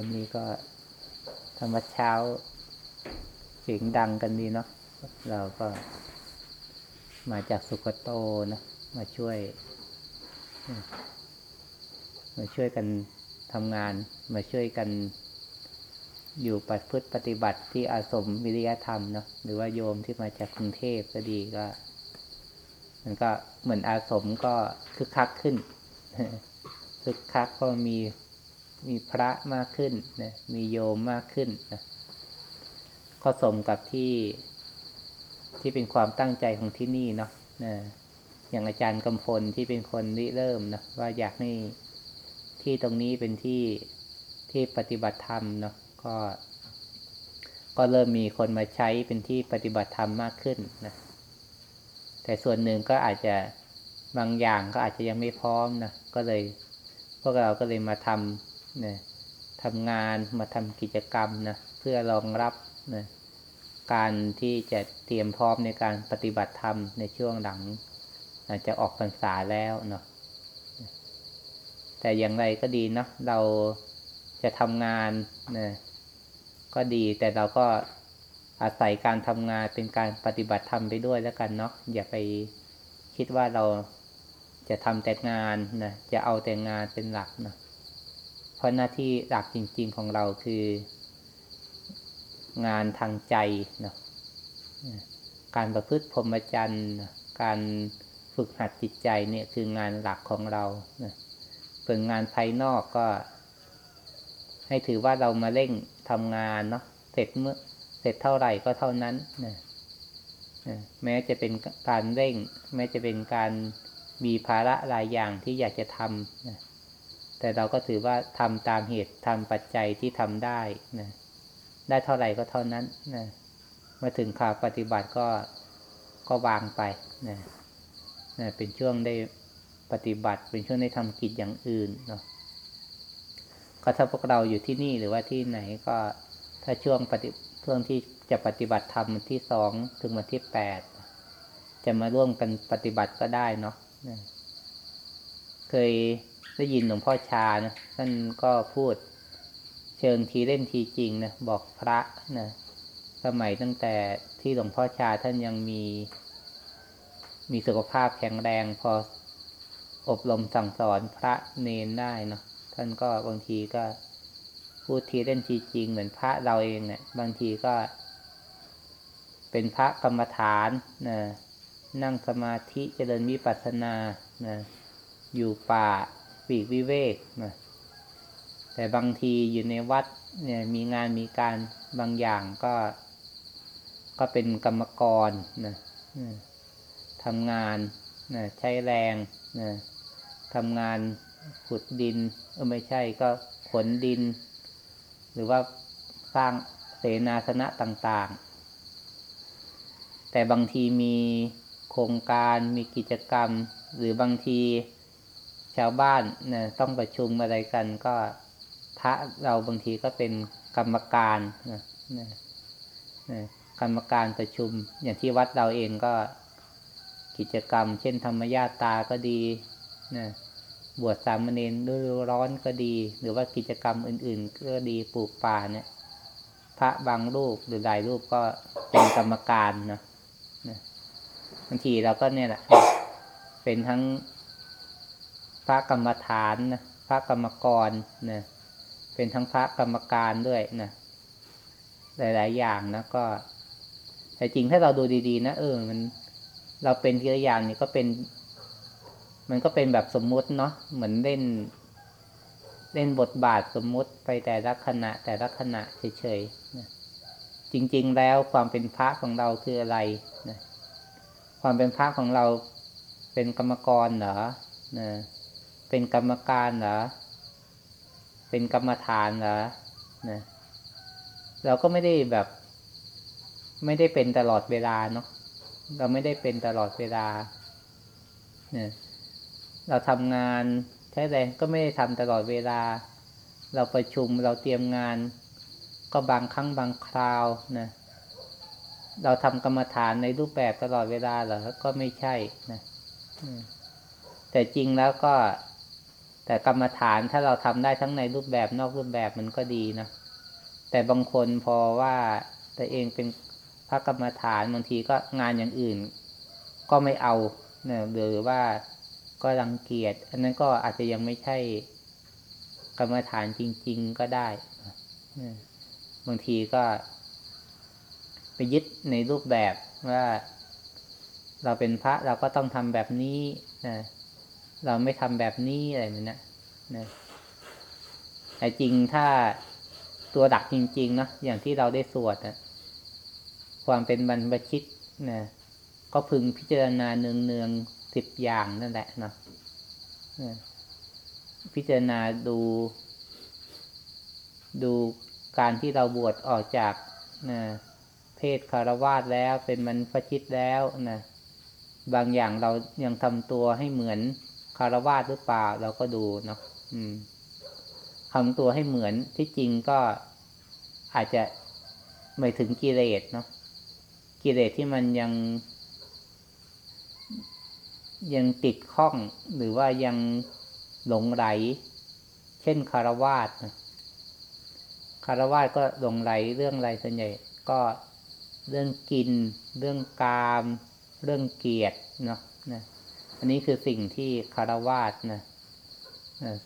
วันนี้ก็ธรรมเช้าเสียงดังกันดีเนาะเราก็มาจากสุกโตนะมาช่วย มาช่วยกันทำงาน มาช่วยกันอยู่ปฏิพฤติปฏิบัติที่อาสมวิริยธรรมเนาะหรือว่าโยมที่มาจากกรุงเทพก็ดีก็ มันก็เหมือนอาสมก็คึกคักขึ้นคึกคักก็มี มีพระมากขึ้นนะมีโยมมากขึ้นนะก็สมกับที่ที่เป็นความตั้งใจของที่นี่เนาะนะอย่างอาจารย์กำพลที่เป็นคนริเริ่มนะว่าอยากให้ที่ตรงนี้เป็นที่ที่ปฏิบัติธรรมเนาะก็ ก็เริ่มมีคนมาใช้เป็นที่ปฏิบัติธรรมมากขึ้นนะแต่ส่วนหนึ่งก็อาจจะบางอย่างก็อาจจะยังไม่พร้อมนะก็เลย พวกเราก็เลยมาทำ นะทำงานมาทำกิจกรรมนะเพื่อรองรับนะการที่จะเตรียมพร้อมในการปฏิบัติธรรมในช่วงหลังอาจจะออกพรรษาแล้วเนาะแต่อย่างไรก็ดีเนาะเราจะทำงานนะก็ดีแต่เราก็อาศัยการทำงานเป็นการปฏิบัติธรรมไปด้วยแล้วกันเนาะอย่าไปคิดว่าเราจะทำแต่งานนะจะเอาแต่งานเป็นหลักนะ เพราะหน้าที่หลักจริง ๆของเราคือ งานทางใจเนาะการประพฤติพรหมจรรย์การฝึกหัดจิตใจเนี่ยคืองานหลักของเรานะส่วนงานภายนอกก็ ให้ถือว่าเรามาเร่งทำงานเนาะเสร็จเมื่อเสร็จเท่าไหร่ก็เท่านั้นนะแม้จะเป็นการเร่ง แม้จะเป็นการมีภาระหลายอย่างที่อยากจะทำนะ แต่เราก็ถือว่าทำตามเหตุทำปัจจัยที่ทำได้นะได้เท่าไหร่ก็เท่านั้นนะมาถึงข่าวปฏิบัติก็ก็วางไปนะนะเป็นช่วงได้ปฏิบัติ เป็นช่วงได้ทำกิจอย่างอื่นเนาะก็ถ้าพวกเราอยู่ที่นี่หรือว่าที่ไหนก็ถ้าช่วงปฏิช่วงที่จะปฏิบัติธรรมวันที่สองถึงวันที่แปดจะมาร่วมกันปฏิบัติก็ได้เนาะเคย ได้ยินหลวงพ่อชานะท่านก็พูดเชิงทีเล่นทีจริงนะบอกพระนะสมัยตั้งแต่ที่หลวงพ่อชาท่านยังมี มีสุขภาพแข็งแรง พออบรมสั่งสอนพระเนนได้เนาะท่านก็บางทีก็พูดทีเล่นทีจริง เหมือนพระเราเองเนะี่ย บางทีก็ เป็นพระกรรมฐานนะนั่งสมาธิเจริญวิปัสสนานะอยู่ป่า ปีกวิเวกนะแต่บางทีอยู่ในวัดเนี่ยมีงานมีการบางอย่างก็ ก็เป็นกรรมกรนะทำงานนะใช้แรงนะทำงานขุดดินเออไม่ใช่ก็ขนดิน หรือว่าสร้างเสนาสนะต่างๆ แต่บางทีมีโครงการมีกิจกรรม หรือบางที ชาวบ้านนะต้องประชุมอะไรกันก็พระเราบางทีก็เป็นกรรมการนะนะนะกรรมการประชุม อย่างที่วัดเราเองก็กิจกรรม เช่นธรรมญาตาก็ดีนะบวชสามเณรฤดูร้อนก็ดี หรือว่ากิจกรรมอื่น ๆ ก็ดีปลูกป่าเนี่ย พระบางรูปหรือหลายรูปก็เป็นกรรมการนะนะบางทีเราก็เนี่ยแหละเป็นทั้ง พระกรรมฐานนะพระกรรมกรนะเป็นทั้งพระกรรมการด้วยนะหลาย ๆ อย่างนะก็ แต่จริงถ้าเราดูดี ๆ นะเออ มันเราเป็นทีละอย่างนี่ก็เป็น มันก็เป็นแบบสมมุติเนาะเหมือนเล่น เล่นบทบาทสมมุติไปแต่ละขณะ แต่ละขณะเฉยๆนะจริง ๆ แล้วความเป็นพระของเราคืออะไรนะความเป็นพระของเราเป็นกรรมกรเหรอนะ เป็นกรรมการเหรอ เป็นกรรมฐานเหรอนะเราก็ไม่ได้แบบ ไม่ได้เป็นตลอดเวลาเนาะเราไม่ได้เป็นตลอดเวลาเนี่ยเราทำงานใช้แรงก็ไม่ได้ทำตลอดเวลา เราประชุมเราเตรียมงาน ก็บางครั้งบางคราวนะเราทำกรรมฐานในรูปแบบตลอดเวลาเหรอ ก็ไม่ใช่นะแต่จริงแล้วก็ แต่กรรมฐานถ้าเราทำได้ทั้งในรูปแบบนอกรูปแบบมันก็ดีนะ แต่บางคนพอว่าตัวเองเป็นพระกรรมฐานบางทีก็งานอย่างอื่น ก็ไม่เอาเนี่ยหรือว่าก็รังเกียจอันนั้นก็อาจจะยังไม่ใช่กรรมฐานจริง ๆก็ได้บางทีก็ ไปยึดในรูปแบบว่า เราเป็นพระเราก็ต้องทำแบบนี้นะ เราไม่ทำแบบนี้อะไรแบบนี้นะแต่จริงถ้าตัวดักจริงๆนาะอย่างที่เราได้สวดนะความเป็นบรรพชิตนะก็พึงพิจารณาเนืองๆสิบอย่างนั่นแหละเนาะพิจารณาดู ดูการที่เราบวชออกจากนะเพศคารวาสแล้วเป็นบรรพชิตแล้วนะบางอย่างเรายังทำตัวให้เหมือน คารวาสหรือเปล่าเราก็ดูเนาะอืมทำตัวให้เหมือนที่จริงก็อาจจะไม่ถึงกิเลสเนาะกิเลสที่มันยัง ยังติดข้องหรือว่ายังหลงไหล เช่นคารวาสนะคารวาสก็หลงไหลเรื่องอะไรส่วนใหญ่ก็เรื่องกิน เรื่องกาม เรื่องเกียรติเนาะนะ อันนี้คือสิ่งที่คารวาสนะ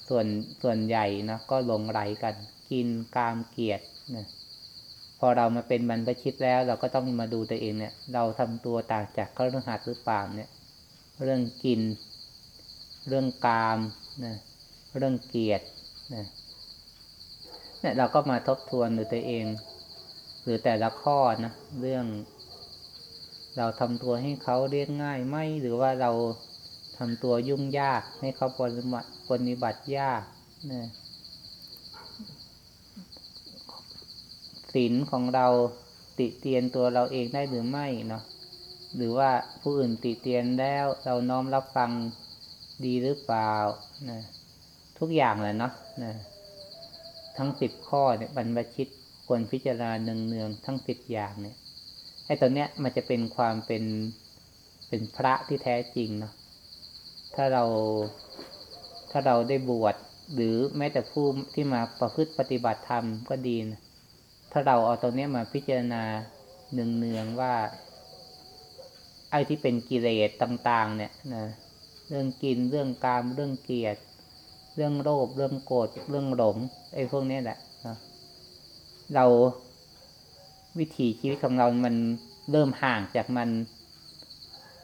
ส่วนส่วนใหญ่นะก็หลงไหลกัน กินกามเกียรตินะพอเรามาเป็นบรรพชิตแล้ว เราก็ต้องมาดูตัวเองเนี่ย เราทำตัวต่างจากขาเรื่อหัดหรือเปล่าเนี่ย เรื่องกิน เรื่องกามนะเรื่องเกียรตินะเนี่ยเราก็มาทบทวนดูตัวเอง หรือแต่ละข้อนะเรื่อง เราทำตัวให้เขาเรียกง่ายไหมหรือว่าเรา ทำตัวยุ่งยาก ให้เขาปฏิบัติปฏิบัติยากนะศีลของเราติเตียนตัวเราเองได้หรือไม่เนาะหรือว่าผู้อื่นติเตียนแล้วเราน้อมรับฟังดีหรือเปล่านะทุกอย่างแหละเนาะนะทั้งสิบข้อเนี่ยบรรพชิตควรพิจารณาเนืองๆทั้งสิบอย่างเนี่ยไอ้ตัวเนี้ยมันจะเป็นความเป็นเป็นพระที่แท้จริงเนาะ ถ้าเราถ้าเราได้บวชหรือแม้แต่ผู้ที่มาประพฤติปฏิบัติธรรมก็ดีนะถ้าเราเอาตรงนี้มาพิจารณาเนืองๆว่า ไอ้ที่เป็นกิเลสต่าง ๆ เนี่ยนะเรื่องกินเรื่องกามเรื่องเกลียดเรื่องโลภเรื่องโกรธเรื่องหลงไอ้พวกนี้แหละนะเราวิถีชีวิตของเรามันเริ่มห่างจากมัน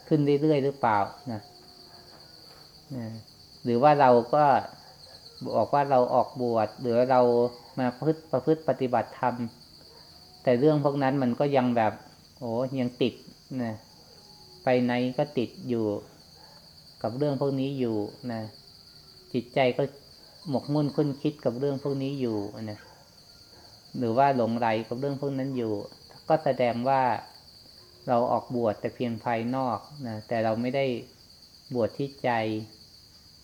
ขึ้นเรื่อยๆหรือเปล่านะ หรือว่าเราก็บอกว่าเราออกบวชหรือเรามาพฤติประพฤติปฏิบัติธรรม แต่เรื่องพวกนั้นมันก็ยังแบบ โอ้ยังติดนะไปไหนก็ติดอยู่ กับเรื่องพวกนี้อยู่นะจิตใจก็หมกมุ่นคุ้นคิดกับเรื่องพวกนี้อยู่นะหรือว่าหลงไหลกับเรื่องพวกนั้นอยู่ ก็แสดงว่าเราออกบวชแต่เพียงภายนอกนะแต่เราไม่ได้บวชที่ใจ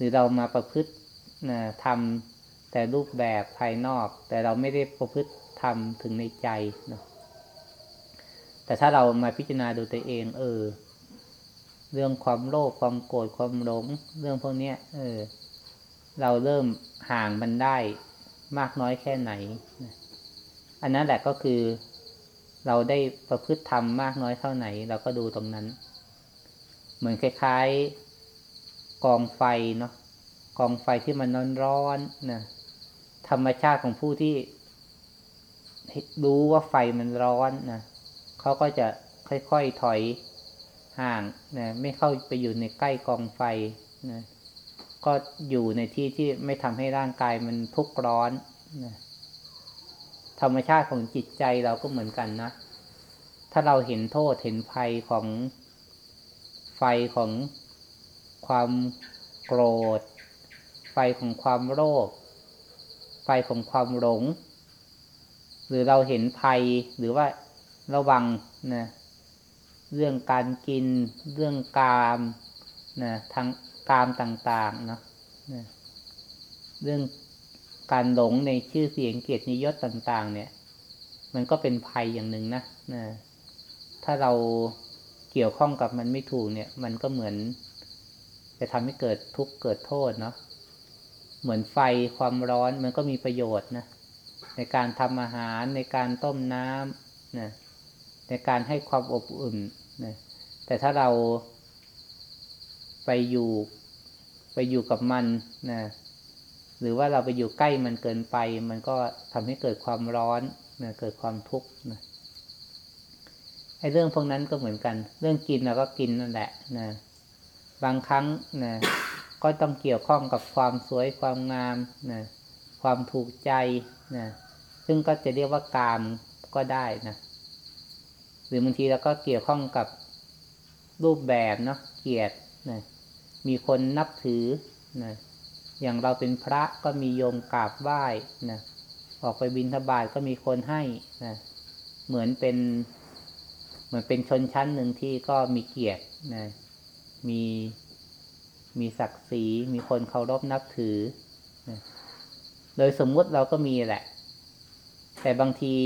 รือเรามาประพฤติทำแต่รูปแบบภายนอก แต่เราไม่ได้ประพฤติทำถึงในใจเนาะแต่ถ้าเรามาพิจารณาดูตัวเองเออ เรื่องความโลภความโกรธความหลง เรื่องพวกนี้เออ เราเริ่มห่างมันได้มากน้อยแค่ไหน อันนั้นแหละก็คือ เราได้ประพฤติธรรมมากน้อยเท่าไหน เราก็ดูตรงนั้น เหมือนคล้ายๆ กองไฟเนาะกองไฟที่มันร้อนๆนะธรรมชาติของผู้ที่รู้ว่าไฟมันร้อนนะเขาก็จะค่อยๆถอยห่างนะไม่เข้าไปอยู่ในใกล้กองไฟนะก็อยู่ในที่ที่ไม่ทำให้ร่างกายมันทุกข์ร้อนนะธรรมชาติของจิตใจเราก็เหมือนกันนะ ถ้าเราเห็นโทษเห็นภัยของไฟของ ความโกรธ ไฟของความโลภไฟของความหลง หรือเราเห็นภัยหรือว่าระวังนะเรื่องการกิน เรื่องกามนะทางกามต่างๆเนาะนะเรื่องการหลงในชื่อเสียงเกียรตินิยศต่างๆ เนี่ย มันก็เป็นภัยอย่างหนึ่งนะนะถ้าเราเกี่ยวข้องกับมันไม่ถูกเนี่ย มันก็เหมือน จะทำให้เกิดทุกข์เกิดโทษเนาะเหมือนไฟความร้อนมันก็มีประโยชน์นะในการทำอาหารในการต้มน้ำนะในการให้ความอบอุ่นนะแต่ถ้าเราไปอยู่ไปอยู่กับมันนะหรือว่าเราไปอยู่ใกล้มันเกินไป มันก็ทำให้เกิดความร้อนนะเกิดความทุกข์นะไอ้เรื่องพวกนั้นก็เหมือนกัน เรื่องกินเราก็กินนั่นแหละนะ บางครั้งนะก็ต้องเกี่ยวข้องกับความสวยความงามนะความถูกใจนะซึ่งก็จะเรียกว่ากามก็ได้นะหรือบางทีเราก็เกี่ยวข้องกับรูปแบบเนาะเกียรตินะมีคนนับถือนะอย่างเราเป็นพระก็มีโยมกราบไหว้นะออกไปบิณฑบาตก็มีคนให้นะเหมือนเป็น เหมือนเป็นชนชั้นหนึ่งที่ก็มีเกียรตินะ มีมีศักดิ์ศรี มีคนเคารพนับถือ โดยสมมุติเราก็มีแหละ แต่บางที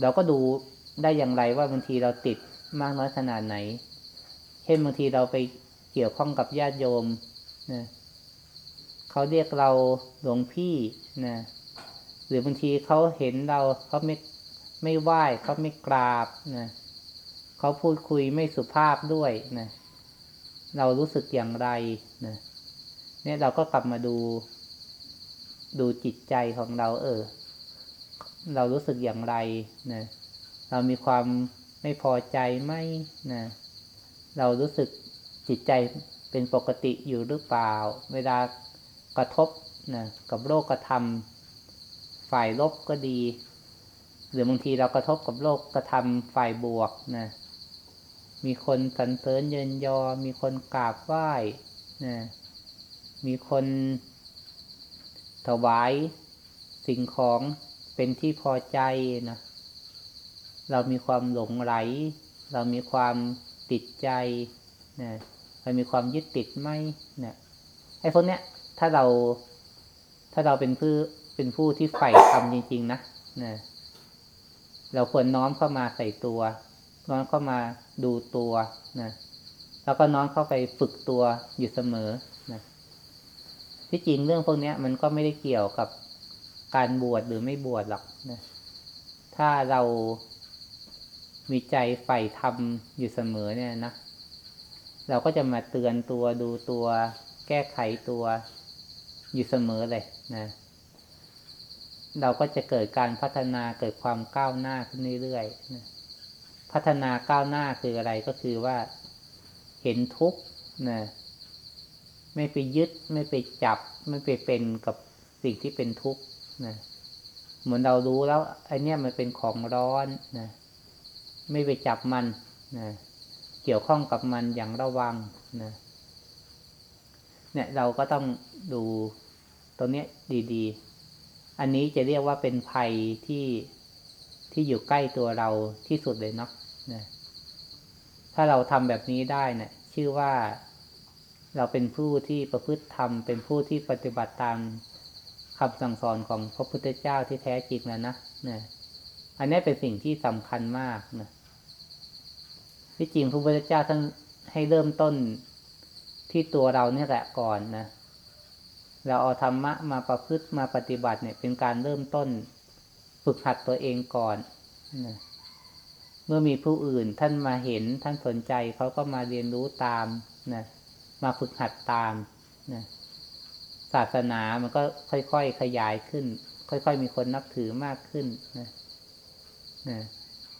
เราก็ดูได้อย่างไรว่าบางทีเราติดมากน้อยขนาดไหน เช่นบางทีเราไปเกี่ยวข้องกับญาติโยมนะเขาเรียกเราหลวงพี่นะหรือบางทีเขาเห็นเราเขาไม่ไม่ไหว้เขาไม่กราบนะเขาพูดคุยไม่สุภาพด้วยนะ เรารู้สึกอย่างไรนะเนี่ยเราก็กลับมาดู ดูจิตใจของเรา เออ เรารู้สึกอย่างไรนะเรามีความไม่พอใจไหมนะเรารู้สึกจิตใจเป็นปกติอยู่หรือเปล่า เวลากระทบนะกับโลกกระทำฝ่ายลบก็ดี หรือบางทีเรากระทบกับโลกกระทำฝ่ายบวกนะ มีคนสรรเสริญเยินยอ มีคนกราบไหว้นะมีคนถวายสิ่งของเป็นที่พอใจนะ เรามีความหลงไหล เรามีความติดใจนะเรามีความยึดติดไหมนะไอ้พวกเนี้ย ถ้าเราถ้าเราเป็นผู้เป็นผู้ที่ใฝ่ทำจริง ๆ นะนะเราควรน้อมเข้ามาใส่ตัว น้อมเข้ามาดูตัวนะแล้วก็น้อมเข้าไปฝึกตัวอยู่เสมอนะที่จริงเรื่องพวกนี้มันก็ไม่ได้เกี่ยวกับการบวชหรือไม่บวชหรอกนะถ้าเรามีใจใฝ่ทำอยู่เสมอเนี่ยนะ เราก็จะมาเตือนตัวดูตัวแก้ไขตัวอยู่เสมอเลยนะ เราก็จะเกิดการพัฒนาเกิดความก้าวหน้าขึ้นเรื่อยๆนะ พัฒนาก้าวหน้าคืออะไรก็คือว่าเห็นทุกข์นะไม่ไปยึด ไม่ไปจับ ไม่ไปเป็นกับสิ่งที่เป็นทุกข์นะเหมือนเรารู้แล้วไอเนี้ยมันเป็นของร้อนนะไม่ไปจับมันนะเกี่ยวข้องกับมันอย่างระวังนะเนี่ยเราก็ต้องดูตรงนี้ดีๆ อันนี้จะเรียกว่าเป็นภัยที่ที่อยู่ใกล้ตัวเราที่สุดเลยเนาะ นะถ้าเราทำแบบนี้ได้เนะี่ยชื่อว่าเราเป็นผู้ที่ประพฤติธรรม เป็นผู้ที่ปฏิบัติตามคำสั่งสอนของพระพุทธเจ้าที่แท้จริงแล้วนะนะอันนี้เป็นสิ่งที่สำคัญมากนะที่จริงพระพุทธเจ้าท่านให้เริ่มต้นที่ตัวเราเนี่ยแหละก่อนนะเราเอาธรรมะมาประพฤติมาปฏิบัติเนี่ย เป็นการเริ่มต้น ฝึกหัดตัวเองก่อนนะ มื่อมีผู้อื่นท่านมาเห็นท่านสนใจเขาก็มาเรียนรู้ตามนะมาฝึกหัดตามนะศาสนามันก็ค่อยๆขยายขึ้น ค่อยๆมีคนนับถือมากขึ้นนะนะ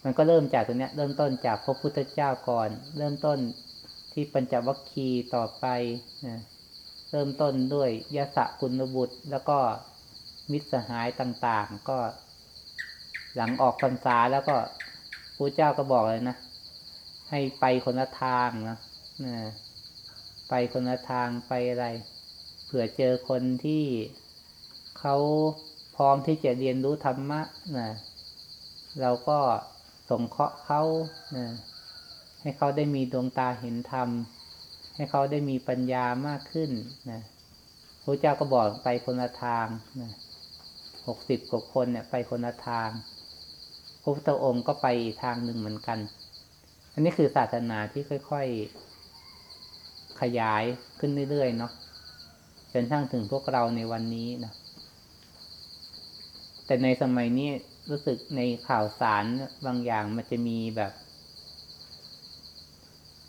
มันก็เริ่มจากตรงนี้เริ่มต้นจากพระพุทธเจ้าก่อน เริ่มต้นที่ปัญจวัคคีย์ต่อไปนะเริ่มต้นด้วยยะสะกุลบุตร แล้วก็มิตรสหายต่างๆ ก็หลังออกพรรษาแล้วก็ ระเจ้าก็บอกเลยนะ ให้ไปคนละทางนะนะไปคนละทางไปอะไร เผื่อเจอคนที่เขาพร้อมที่จะเรียนรู้ธรรมะนะเราก็สงเคราะห์เขานะให้เขาได้มีดวงตาเห็นธรรม ให้เขาได้มีปัญญามากขึ้นนะพระเจ้าก็บอกไปคนละทางนะหกสิบกว่าคนเนี่ย ไปคนละทาง พระพุทธองค์ก็ไปทางหนึ่งเหมือนกัน อันนี้คือศาสนาที่ค่อยๆ ขยายขึ้นเรื่อยๆเนาะจนทั้งถึงพวกเราในวันนี้นะแต่ในสมัยนี้รู้สึกในข่าวสารบางอย่างมันจะมีแบบ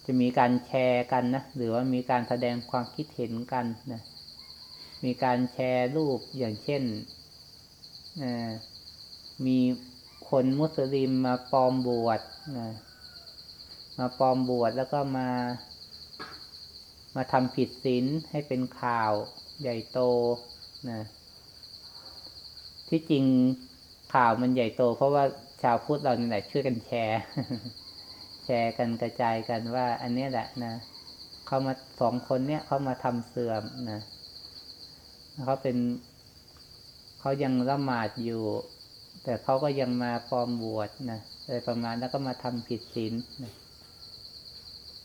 จะมีการแชร์กันนะหรือว่ามีการแสดงความคิดเห็นกันนะมีการแชร์รูปอย่างเช่นมี คนมุสลิมมาปลอมบวชนะมาปลอมบวชแล้วก็มา มาทำผิดศีลให้เป็นข่าวใหญ่โตนะที่จริงข่าวมันใหญ่โต เพราะว่าชาวพุทธเราเนี่ยแหละช่วยกันแชร์ แชร์กันกระจายกันว่า อันนี้แหละนะเขามาสองคนเนี้ยเขามาทำเสื่อมนะเขาเป็นเขายังละหมาดอยู่ แต่เขาก็ยังมาปลอมบวชนะอะไรประมาณแล้วก็มาทำผิดศีลนะ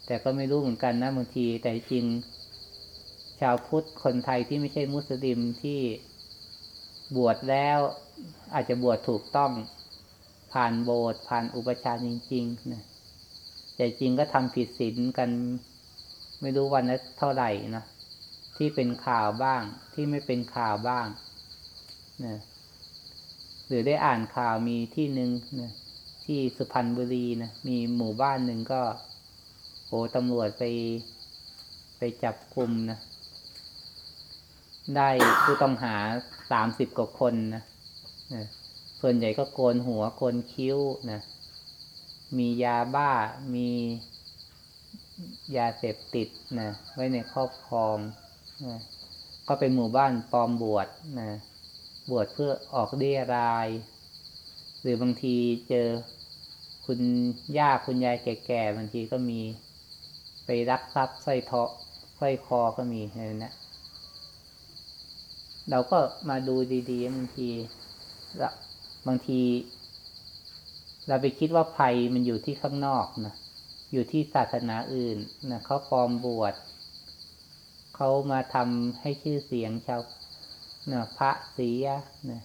แต่ก็ไม่รู้เหมือนกันนะบางที แต่จริง ชาวพุทธคนไทยที่ไม่ใช่มุสลิมที่บวชแล้วอาจจะบวชถูกต้องผ่านโบสถ์ผ่านอุปชาจริงๆนะแต่จริงก็ทำผิดศีลกัน ไม่รู้วันละเท่าไหร่นะที่เป็นข่าวบ้างที่ไม่เป็นข่าวบ้างนะ หรือได้อ่านข่าวมีที่หนึ่งนะที่สุพรรณบุรีนะมีหมู่บ้านหนึ่งก็ โอ้ตำรวจไปไปจับกลุ่มนะได้ผู้ต้องหาสามสิบกว่าคนนะส่วนใหญ่ก็โกนหัวโกนคิ้วนะมียาบ้ามียาเสพติดนะไว้ในครอบครองนะก็เป็นหมู่บ้านปลอมบวชนะ บวชเพื่อออกเรียราย หรือบางทีเจอคุณย่าคุณยายแก่ๆบางทีก็มี ไปรักทรัพย์สร้อยทาะสร้อยคอก็มีอะนะเราก็มาดูดีๆบางทีบางที เราไปคิดว่าภัยมันอยู่ที่ข้างนอกนะอยู่ที่ศาสนาอื่นนะเขาฟอมบวชเขามาทำให้ชื่อเสียงชาว นะพระเสียนะ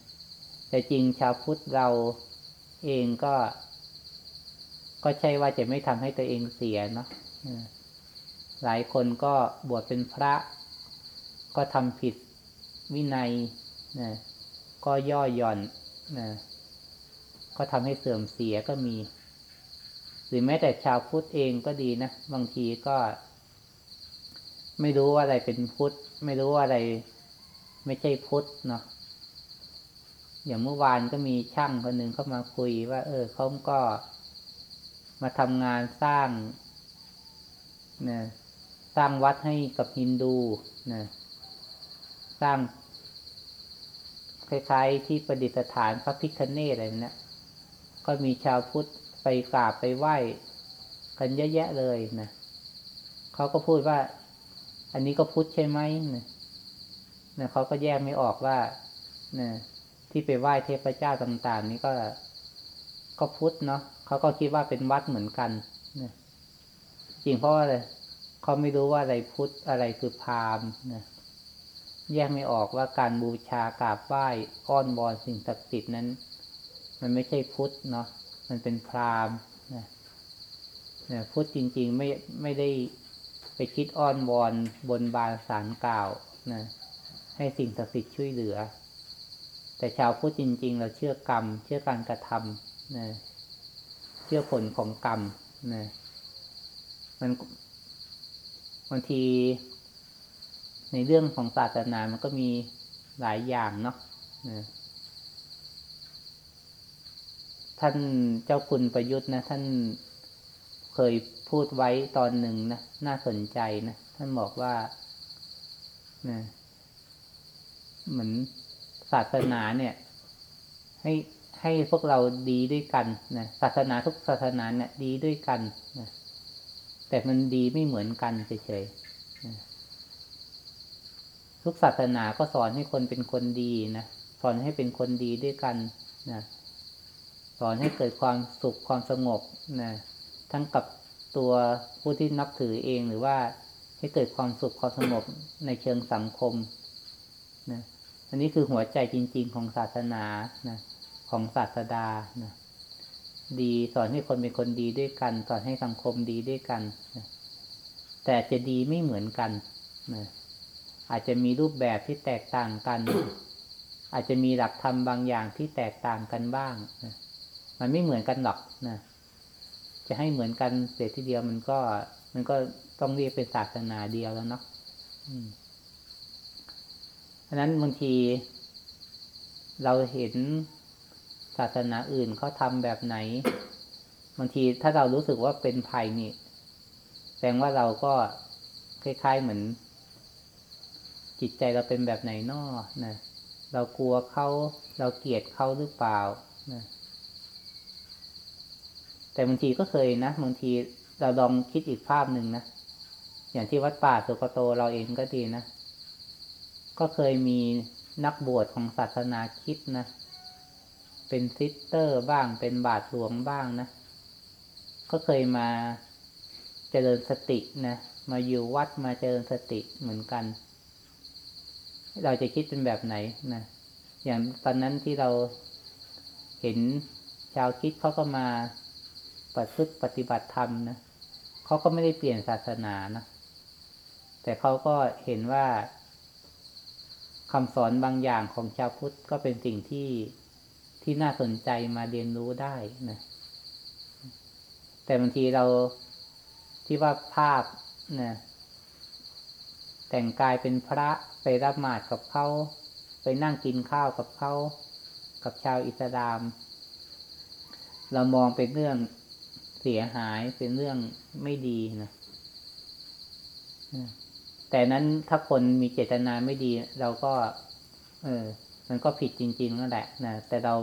แต่จริงชาวพุทธเราเองก็ ก็ใช่ว่าจะไม่ทำให้ตัวเองเสียเนาะหลายคนก็บวชเป็นพระ ก็ทำผิดวินัยนะก็ย่อหย่อนนะก็ทำให้เสื่อมเสียก็มี หรือแม้แต่ชาวพุทธเองก็ดีนะ บางทีก็ ไม่รู้ว่าอะไรเป็นพุทธ ไม่รู้ว่าอะไร ไม่ใช่พุทธเนาะอย่างเมื่อวานก็มีช่างคนหนึ่งเข้ามาคุยว่า เออเขาก็มาทำงานสร้างนะสร้างวัดให้กับฮินดูนะสร้างคล้ายๆที่ประดิษฐานพระพิคเนตอะไรนะก็มีชาวพุทธไปกราบไปไหว้กันเยอะแยะเลยนะเขาก็พูดว่า อันนี้ก็พุทธใช่ไหมนะ นะเขาก็แยกไม่ออกว่านะที่ไปไหว้เทพเจ้าต่าง ๆ นี้ก็ก็พุทธเนาะเขาก็คิดว่าเป็นวัดเหมือนกันนะจริงเพราะว่าอะไรเขาไม่รู้ว่าอะไรพุทธอะไรคือพราหมณ์นะแยกไม่ออกว่าการบูชากราบไหว้อ้อนวอนสิ่งศักดิ์สิทธิ์นั้น มันไม่ใช่พุทธเนาะมันเป็นพราหมณ์นะนะพุทธจริง ๆ ไม่ไม่ได้ไปคิดอ้อนวอนบนบานสารกล่าวนะ ให้สิ่งศักดิ์สิทธิ์ช่วยเหลือ แต่ชาวพุทธจริง ๆ เราเชื่อกรรม เชื่อการกระทำนะเชื่อผลของกรรมนะมันบางที ในเรื่องของศาสนามันก็มีหลายอย่างเนาะท่านเจ้าคุณประยุทธ์นะ ท่านเคยพูดไว้ตอนหนึ่งนะ น่าสนใจนะ ท่านบอกว่านะ เหมือนศาสนาเนี่ย ให้ให้พวกเราดีด้วยกันนะศาสนาทุกศาสนาเนี่ย ดีด้วยกันนะแต่มันดีไม่เหมือนกันเฉยๆทุกศาสนาก็สอนให้คนเป็นคนดีนะสอนให้เป็นคนดีด้วยกันนะสอนให้เกิดความสุขความสงบนะทั้งกับตัวผู้ที่นับถือเองหรือว่าให้เกิดความสุขความสงบในเชิงสังคม นะอันนี้คือหัวใจจริง ๆ ของศาสนานะของศาสดานะดีสอนให้คนเป็นคนดีด้วยกัน สอนให้สังคมดีด้วยกันนะแต่จะดีไม่เหมือนกันนะอาจจะมีรูปแบบที่แตกต่างกัน อาจจะมีหลักธรรมบางอย่างที่แตกต่างกันบ้างนะมันไม่เหมือนกันหรอกนะจะให้เหมือนกันเสียทีเดียวมันก็ มันก็ต้องเรียกเป็นศาสนาเดียวแล้วเนาะะนั้นบางที เราเห็นศาสนาอื่นเขาทำแบบไหน บางทีถ้าเรารู้สึกว่าเป็นภัยนี่แสดงว่าเราก็คล้ายๆเหมือน จิตใจเราเป็นแบบไหนนอนะเรากลัวเขาเราเกลียดเขาหรือเปล่านะแต่บางทีก็เคยนะบางทีเราลองคิดอีกภาพหนึ่งนะอย่างที่วัดป่าสุกโตเราเองก็ดีนะ ก็เคยมีนักบวชของศาสนาคริสต์นะ เป็นซิสเตอร์บ้างเป็นบาทหลวงบ้างนะ ก็เคยมาเจริญสตินะ มาอยู่วัดมาเจริญสติเหมือนกัน เราจะคิดเป็นแบบไหนนะ อย่างตอนนั้นที่เราเห็นชาวคิดเขาก็มาปฏิบัติปฏิบัติธรรมนะเขาก็ไม่ได้เปลี่ยนศาสนานะ แต่เขาก็เห็นว่า คำสอนบางอย่างของชาวพุทธก็เป็นสิ่งที่ที่น่าสนใจมาเรียนรู้ได้นะ แต่บางทีเราที่ว่าภาพนะแต่งกายเป็นพระไปรับหมาดกับเขาไปนั่งกินข้าวกับเขากับชาวอิสลาม เรามองเป็นเรื่องเสียหายเป็นเรื่องไม่ดีนะ แต่นั้นถ้าคนมีเจตนาไม่ดี เราก็ เออ มันก็ผิดจริงๆนั่นแหละนะแต่เรา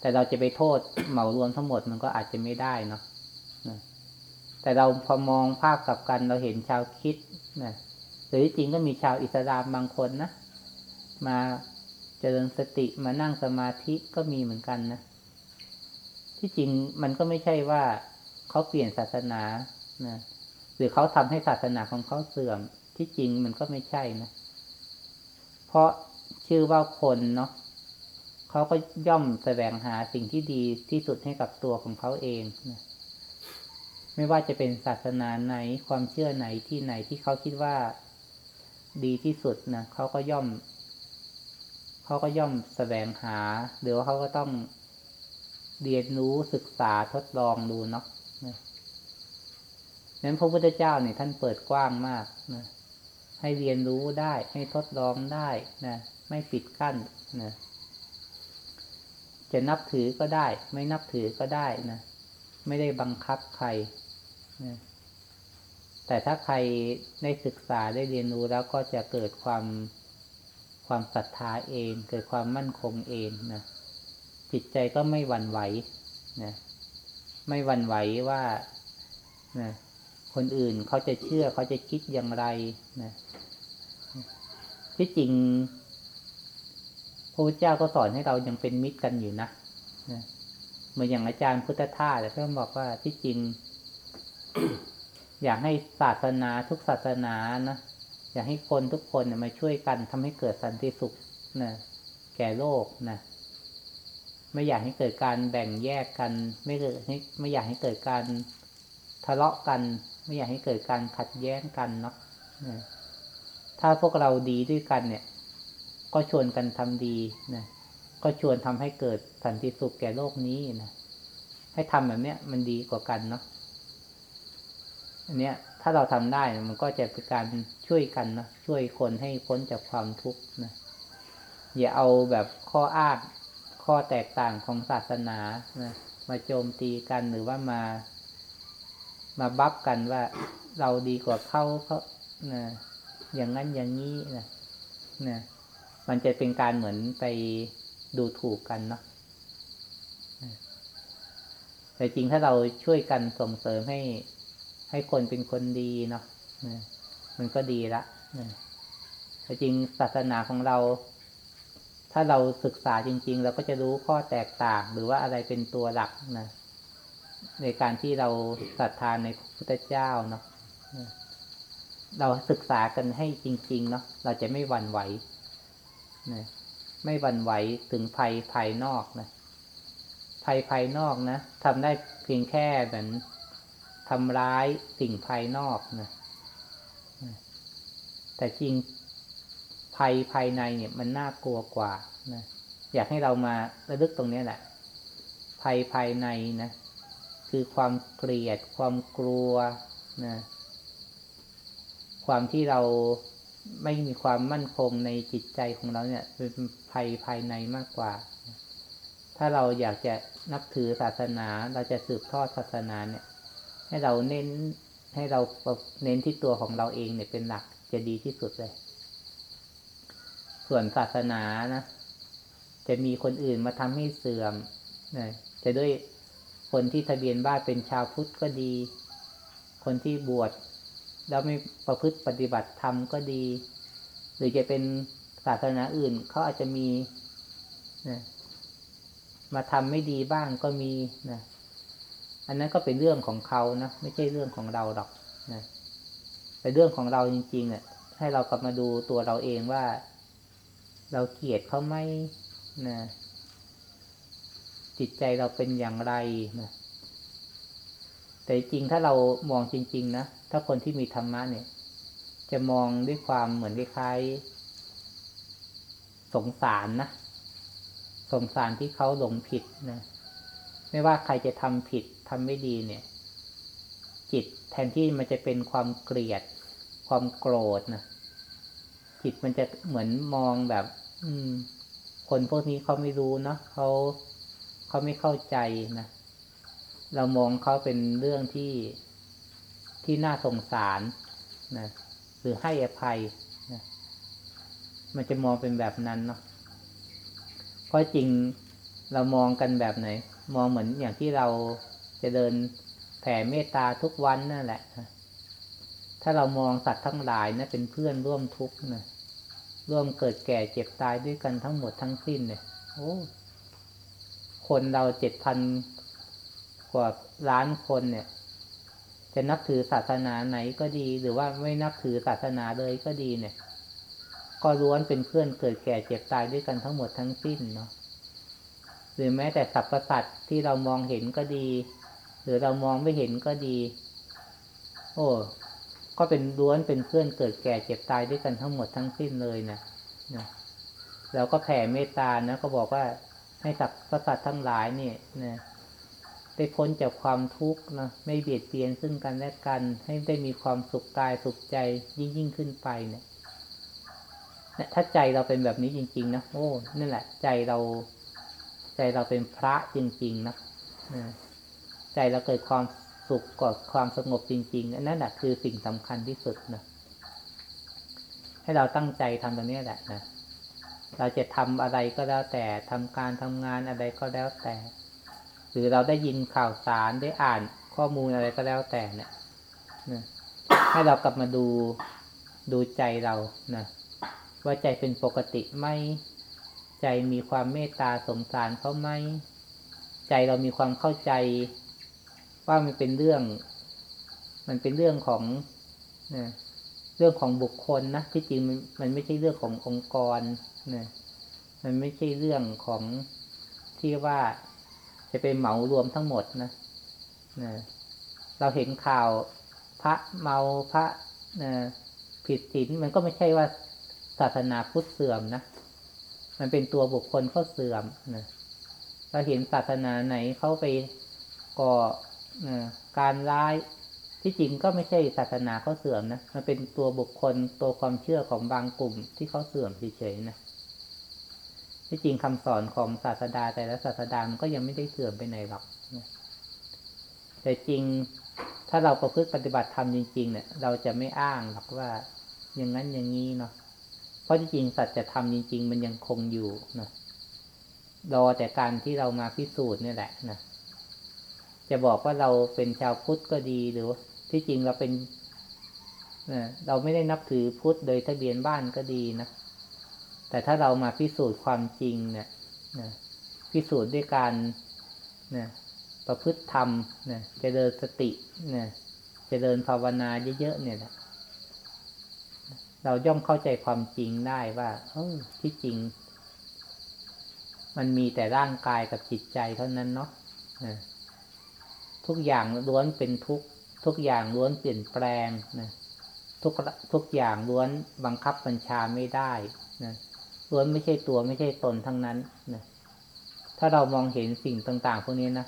แต่เราจะไปโทษเหมารวมทั้งหมดมันก็อาจจะไม่ได้เนาะแต่เราพอมองภาพกลับกันเราเห็นชาวคิดนะหรือจริงก็มีชาวอิสลามบางคนนะมาเจริญสติมานั่งสมาธิก็มีเหมือนกันนะที่จริงมันก็ไม่ใช่ว่าเขาเปลี่ยนศาสนานะหรือเขาทำให้ศาสนาของเขาเสื่อม ที่จริงมันก็ไม่ใช่นะ เพราะชื่อว่าคนเนาะเขาก็ย่อมแสวงหาสิ่งที่ดีที่สุดให้กับตัวของเขาเองนะไม่ว่าจะเป็นศาสนาไหนความเชื่อไหนที่ไหนที่เขาคิดว่าดีที่สุดนะเขาก็ย่อม เขาก็ย่อมแสวงหา หรือว่าเขาก็ต้องเรียนรู้ศึกษาทดลองดูเนาะนั้นพระพุทธเจ้าเนี่ยท่านเปิดกว้างมากนะ ให้เรียนรู้ได้ ให้ทดลองได้นะไม่ปิดกั้นนะจะนับถือก็ได้ ไม่นับถือก็ได้นะไม่ได้บังคับใครนะแต่ถ้าใครได้ศึกษาได้เรียนรู้แล้วก็จะเกิดความความศรัทธาเอง เกิดความมั่นคงเองนะจิตใจก็ไม่หวั่นไหวนะไม่หวั่นไหวว่านะคนอื่นเขาจะเชื่อเขาจะคิดอย่างไรนะ ที่จริงพระพุทธเจ้าก็สอนให้เรายังเป็นมิตรกันอยู่นะเหมือนอย่างอาจารย์พุทธทาสท่านบอกว่าที่จริง อยากให้ศาสนาทุกศาสนานะอยากให้คนทุกคนมาช่วยกันทำให้เกิดสันติสุขนะแก่โลกนะไม่อยากให้เกิดการแบ่งแยกกัน ไม่เกิดไม่อยากให้เกิดการทะเลาะกัน ไม่อยากให้เกิดการขัดแย้งกันเนาะ ถ้าพวกเราดีด้วยกันเนี่ย ก็ชวนกันทำดีนะก็ชวนทำให้เกิดสันติสุขแก่โลกนี้นะให้ทำแบบเนี้ยมันดีกว่ากันเนาะอันเนี้ย ถ้าเราทำได้มันก็จะเป็นการช่วยกันนะช่วยคนให้พ้นจากความทุกข์นะอย่าเอาแบบข้ออ้างข้อแตกต่างของศาสนานะมาโจมตีกันหรือว่ามา มาบับกันว่าเราดีกว่าเขาเขานะ อย่างนั้นอย่างนี้นะนะมันจะเป็นการเหมือนไปดูถูกกันเนาะแต่จริงถ้าเราช่วยกันส่งเสริมให้ ให้คนเป็นคนดีเนาะมันก็ดีละแต่จริงศาสนาของเรา ถ้าเราศึกษาจริง ๆ เราก็จะรู้ข้อแตกต่าง หรือว่าอะไรเป็นตัวหลักนะในการที่เราศรัทธาในพระพุทธเจ้าเนาะ เราศึกษากันให้จริง ๆ เนาะเราจะไม่หวั่นไหวนะไม่หวั่นไหวถึงภัยภายนอกนะภัยภายนอกนะทำได้เพียงแค่เหมือนทำร้ายสิ่งภายนอกนะแต่จริงภัยภายในเนี่ยมันน่ากลัวกว่านะอยากให้เรามาระลึกตรงนี้แหละ ภัยภายในนะ คือความเกลียดความกลัวนะ ความที่เราไม่มีความมั่นคงในจิตใจของเราเนี่ย เป็นภัยภายในมากกว่า ถ้าเราอยากจะนับถือศาสนา เราจะสืบทอดศาสนาเนี่ย ให้เราเน้นให้เราเน้นที่ตัวของเราเองเนี่ยเป็นหลักจะดีที่สุดเลย ส่วนศาสนานะ จะมีคนอื่นมาทำให้เสื่อมนะจะด้วยคนที่ทะเบียนบ้านเป็นชาวพุทธก็ดี คนที่บวช แล้วไม่ประพฤติปฏิบัติธรรมก็ดี หรือจะเป็นศาสนาอื่นเขาอาจจะมีนะมาทำไม่ดีบ้างก็มีนะอันนั้นก็เป็นเรื่องของเขานะไม่ใช่เรื่องของเราหรอกนะเป็นเรื่องของเราจริงๆอะให้เรากลับมาดูตัวเราเองว่า เราเกลียดเขาไหมนะจิตใจเราเป็นอย่างไรนะแต่จริงถ้าเรามองจริง ๆ นะ ถ้าคนที่มีธรรมะเนี่ย จะมองด้วยความเหมือนคล้ายสงสารนะ สงสารที่เขาหลงผิดนะ ไม่ว่าใครจะทำผิดทำไม่ดีเนี่ย จิตแทนที่มันจะเป็นความเกลียด ความโกรธนะ จิตมันจะเหมือนมองแบบ อืม คนพวกนี้เขาไม่รู้เนาะเขาเขาไม่เข้าใจนะ เรามองเขาเป็นเรื่องที่ ที่น่าสงสารนะหรือให้อภัยนะมันจะมองเป็นแบบนั้นเนาะเพราะจริงเรามองกันแบบไหน มองเหมือนอย่างที่เราจะเดินแผ่เมตตาทุกวันนั่นแหละ ถ้าเรามองสัตว์ทั้งหลายนะ เป็นเพื่อนร่วมทุกข์นะร่วมเกิดแก่เจ็บตายด้วยกันทั้งหมดทั้งสิ้นเนี่ยโอ้คนเราเจ็ดพันกว่าล้านคนเนี่ย จะนับถือศาสนาไหนก็ดี หรือว่าไม่นับถือศาสนาเลยก็ดีเนี่ย ก็ล้วนเป็นเพื่อนเกิดแก่เจ็บตายด้วยกันทั้งหมดทั้งสิ้นเนาะหรือแม้แต่สรรพสัตว์ที่เรามองเห็นก็ดี หรือเรามองไม่เห็นก็ดี โอ้ก็เป็นล้วนเป็นเพื่อนเกิดแก่เจ็บตายด้วยกันทั้งหมดทั้งสิ้นเลยนะนะเราก็แผ่เมตตานะก็บอกว่าให้สัตว์สัตว์ทั้งหลายเนี่ยนะ ได้พ้นจากความทุกข์นะไม่เบียดเบียนซึ่งกันและกัน ให้ได้มีความสุขกายสุขใจยิ่งยิ่งขึ้นไปเนี่ยถ้าใจเราเป็นแบบนี้จริง ๆ นะโอ้นั่นแหละ ใจเราใจเราเป็นพระจริง ๆ นะใจเราเกิดความสุขกอดความสงบจริงๆนั่นแหละคือสิ่งสำคัญที่สุดนะให้เราตั้งใจทำตรงนี้แหละนะเราจะทำอะไรก็แล้วแต่ทำการทำงานอะไรก็แล้วแต่ รือเราได้ยินข่าวสารได้อ่านข้อมูลอะไรก็แล้วแต่เนี่ยนะให้เรากลับมาดูดูใจเรานะว่าใจเป็นปกติไหมใจมีความเมตตาสงสารเขาไหมใจเรามีความเข้าใจ ว่ามันเป็นเรื่อง มันเป็นเรื่องของนะเรื่องของบุคคลนะที่จริงมันมันไม่ใช่เรื่องขององค์กรนะมันไม่ใช่เรื่องของที่ว่า จะเป็นเหมารวมทั้งหมดนะนะเราเห็นข่าวพระเมาพระนะผิดศีลมันก็ไม่ใช่ว่าศาสนาพุทธเสื่อมนะ มันเป็นตัวบุคคลเขาเสื่อมนะเราเห็นศาสนาไหนเขาไปก่อการร้ายที่จริงก็ไม่ใช่ศาสนาเขาเสื่อมนะ มันเป็นตัวบุคคลตัวความเชื่อของบางกลุ่มที่เขาเสื่อมเฉยๆนะ ที่จริงคำสอนของศาสดาแต่ละศาสดามันก็ยังไม่ได้เสื่อมไปไหนหรอกแต่จริงถ้าเราประพฤติปฏิบัติธรรมจริง ๆ เนี่ย เราจะไม่อ้างหรอกว่าอย่างนั้นอย่างนี้เนาะเพราะจริงสัจธรรมจริง ๆ มันยังคงอยู่นะรอแต่การที่เรามาพิสูจน์นี่แหละนะจะบอกว่าเราเป็นชาวพุทธก็ดีหรือ ที่จริงเราเป็นเราไม่ได้นับถือพุทธโดยทะเบียนบ้านก็ดีนะ แต่ถ้าเรามาพิสูจน์ความจริงเนี่ยนะพิสูจน์ด้วยการนะประพฤติธรรมนะจะเดินสตินะจะเดินภาวนาเยอะๆเนี่ยนะเราย่อมเข้าใจความจริงได้ว่าเออที่จริง มันมีแต่ร่างกายกับจิตใจเท่านั้นเนาะทุกอย่างล้วนเป็นทุกทุกอย่างล้วนเปลี่ยนแปลงนะทุกทุกอย่างล้วนบังคับบัญชาไม่ได้นะ ล้วนไม่ใช่ตัวไม่ใช่ตนทั้งนั้นนะถ้าเรามองเห็นสิ่งต่างๆพวกนี้นะ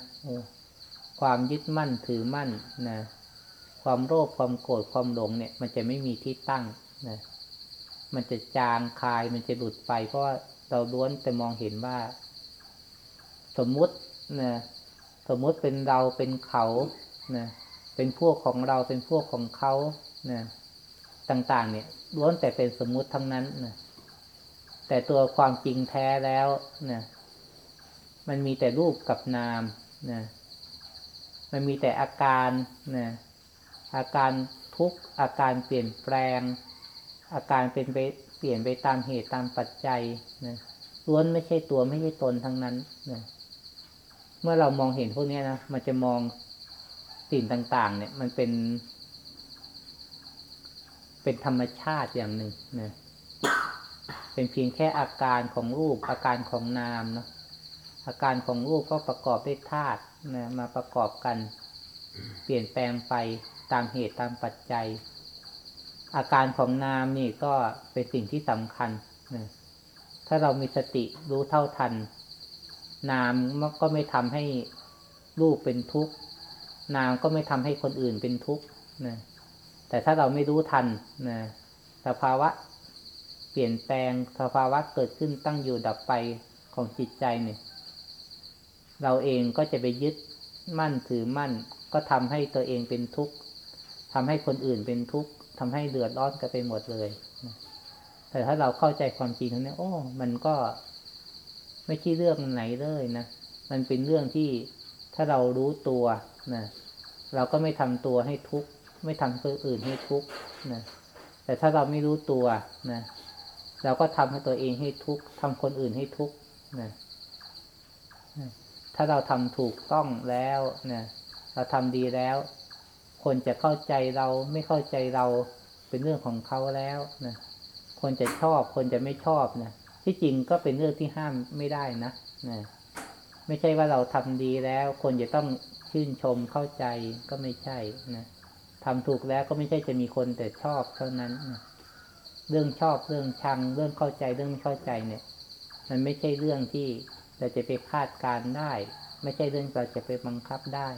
ความยึดมั่นถือมั่นนะความโลภความโกรธความหลงเนี่ย มันจะไม่มีที่ตั้งนะมันจะจางคายมันจะหลุดไปเพราะว่าเราล้วนแต่มองเห็นว่า สมมุตินะสมมุติเป็นเราเป็นเขานะเป็นพวกของเราเป็นพวกของเขานะต่าง ๆ เนี่ยล้วนแต่เป็นสมมุติทั้งนั้นนะ แต่ตัวความจริงแท้แล้วนะมันมีแต่รูปกับนามนะมันมีแต่อาการนะอาการทุกข์อาการเปลี่ยนแปลง อาการเป็นไปเปลี่ยนไปตามเหตุตามปัจจัยนะล้วนไม่ใช่ตัวไม่ใช่ตนทั้งนั้นนะเมื่อเรามองเห็นพวกนี้นะมันจะมองสิ่งต่าง ๆ เนี่ย มันเป็น เป็นธรรมชาติอย่างหนึ่งนะ เป็นเพียงแค่อาการของรูปอาการของนามเนาะอาการของรูปก็ประกอบด้วยธาตุนะมาประกอบกัน เปลี่ยนแปลงไปตามเหตุตามปัจจัย อาการของนามนี่ก็เป็นสิ่งที่สำคัญนะถ้าเรามีสติรู้เท่าทัน นามก็ไม่ทำให้รูปเป็นทุกข์นามก็ไม่ทำให้คนอื่นเป็นทุกข์นะแต่ถ้าเราไม่รู้ทันนะสภาวะ เปลี่ยนแปลงสภาวะเกิดขึ้นตั้งอยู่ดับไปของจิตใจเนี่ย เราเองก็จะไปยึดมั่นถือมั่น ก็ทำให้ตัวเองเป็นทุกข์ทำให้คนอื่นเป็นทุกข์ทำให้เดือดร้อนกันไปหมดเลยแต่ถ้าเราเข้าใจความจริงตรงนี้โอ้ มันก็ไม่ใช่เรื่องไหนเลยนะ มันเป็นเรื่องที่ถ้าเรารู้ตัวนะเราก็ไม่ทำตัวให้ทุกข์ไม่ทำคนอื่นให้ทุกข์นะแต่ถ้าเราไม่รู้ตัวนะ เราก็ทำให้ตัวเองให้ทุกข์ทำคนอื่นให้ทุกข์นะถ้าเราทำถูกต้องแล้วนะเราทำดีแล้ว คนจะเข้าใจเราไม่เข้าใจเราเป็นเรื่องของเขาแล้วนะคนจะชอบ คนจะไม่ชอบนะที่จริงก็เป็นเรื่องที่ห้ามไม่ได้นะนะไม่ใช่ว่าเราทำดีแล้ว คนจะต้องชื่นชมเข้าใจก็ไม่ใช่นะทำถูกแล้วก็ไม่ใช่จะมีคนแต่ชอบเท่านั้นนะ เรื่องชอบเรื่องชัง เรื่องเข้าใจเรื่องไม่เข้าใจเนี่ย มันไม่ใช่เรื่องที่เราจะไปคาดการได้ ไม่ใช่เรื่องเราจะไปบังคับได้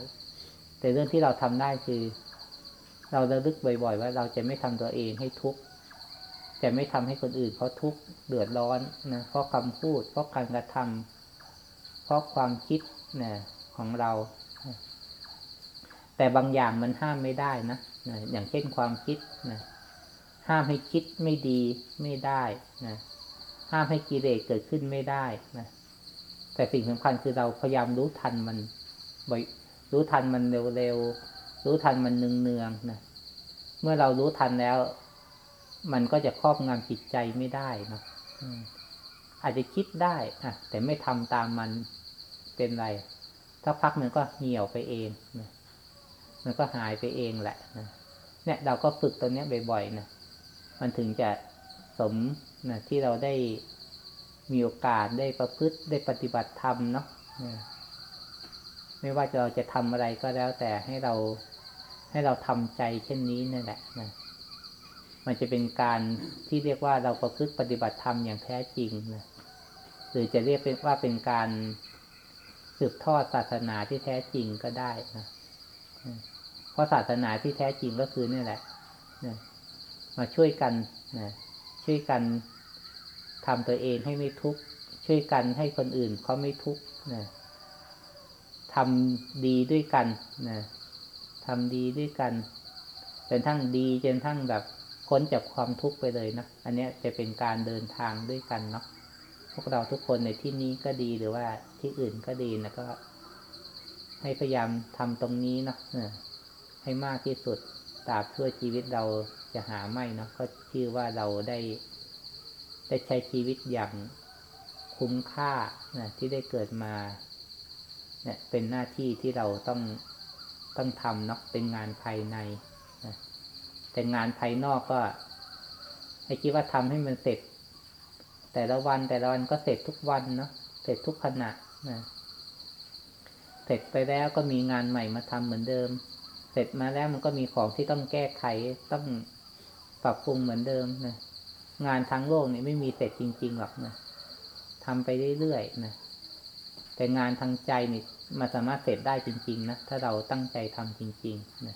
แต่เรื่องที่เราทำได้คือ เราระลึกบ่อย ๆ ว่าเราจะไม่ทำตัวเองให้ทุกข์จะไม่ทำให้คนอื่นเขาทุกข์เดือดร้อนนะเพราะคำพูด เพราะการกระทำเพราะความคิดนะของเรา แต่บางอย่างมันห้ามไม่ได้นะนะอย่างเช่นความคิดนะ ห้ามให้คิดไม่ดีไม่ได้นะห้ามให้กิเลสเกิดขึ้นไม่ได้นะแต่สิ่งสำคัญคือเราพยายามรู้ทันมันบ่อยรู้ทันมันเร็วๆรู้ทันมันเนืองๆนะเมื่อเรารู้ทันแล้ว มันก็จะครอบงำจิตใจไม่ได้นะอาจจะคิดได้อะแต่ไม่ทำตามมันเป็นไรถ้าพักมันก็เหี่ยวไปเองนะมันก็หายไปเองแหละนะเนี่ยเราก็ฝึกตัวเนี้ยบ่อยๆนะ มันถึงจะสมนะที่เราได้มีโอกาสได้ประพฤติได้ปฏิบัติธรรมเนาะไม่ว่าเราจะทำอะไรก็แล้วแต่ให้เราให้เราทำใจเช่นนี้นั่นแหละนะมันจะเป็นการที่เรียกว่าเราประพฤติปฏิบัติธรรมอย่างแท้จริงนะหรือจะเรียกเป็นว่าเป็นการสืบทอดศาสนาที่แท้จริงก็ได้นะเพราะศาสนาที่แท้จริงก็คือนี่แหละนะ มาช่วยกันนะช่วยกันทำตัวเองให้ไม่ทุกข์ช่วยกันให้คนอื่นเขาไม่ทุกข์นะทำดีด้วยกันนะทำดีด้วยกันจนทั้งดีจนทั้งแบบพ้นจากความทุกข์ไปเลยนะอันนี้จะเป็นการเดินทางด้วยกันเนาะพวกเราทุกคนในที่นี้ก็ดีหรือว่าที่อื่นก็ดีนะก็ ให้พยายามทำตรงนี้เนาะให้มากที่สุดตราบชั่วชีวิตเรา จะหาไม่เนาะก็ชื่อว่าเราได้ ได้ใช้ชีวิตอย่างคุ้มค่านะที่ได้เกิดมาเนี่ยเป็นหน้าที่ที่เราต้องต้องทำเนาะเป็นงานภายในนะแต่งานภายนอกก็ให้คิดว่าทำให้มันเสร็จ แต่ละวันแต่ละวันก็เสร็จทุกวันเนาะเสร็จทุกขณะนะเสร็จไปแล้วก็มีงานใหม่มาทำเหมือนเดิม เสร็จมาแล้วมันก็มีของที่ต้องแก้ไขต้อง ปรับปรุงเหมือนเดิมนะงานทางโลกเนี่ยไม่มีเสร็จจริง ๆ หรอกนะทำไปเรื่อยๆนะแต่งานทางใจนี่มันสามารถเสร็จได้จริง ๆ นะ ถ้าเราตั้งใจทำจริง ๆ นะ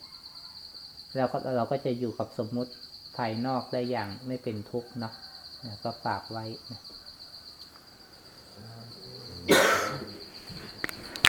เราก็เราก็จะอยู่กับสมมุติภายนอกได้อย่างไม่เป็นทุกข์เนาะนะก็ฝากไว้นะ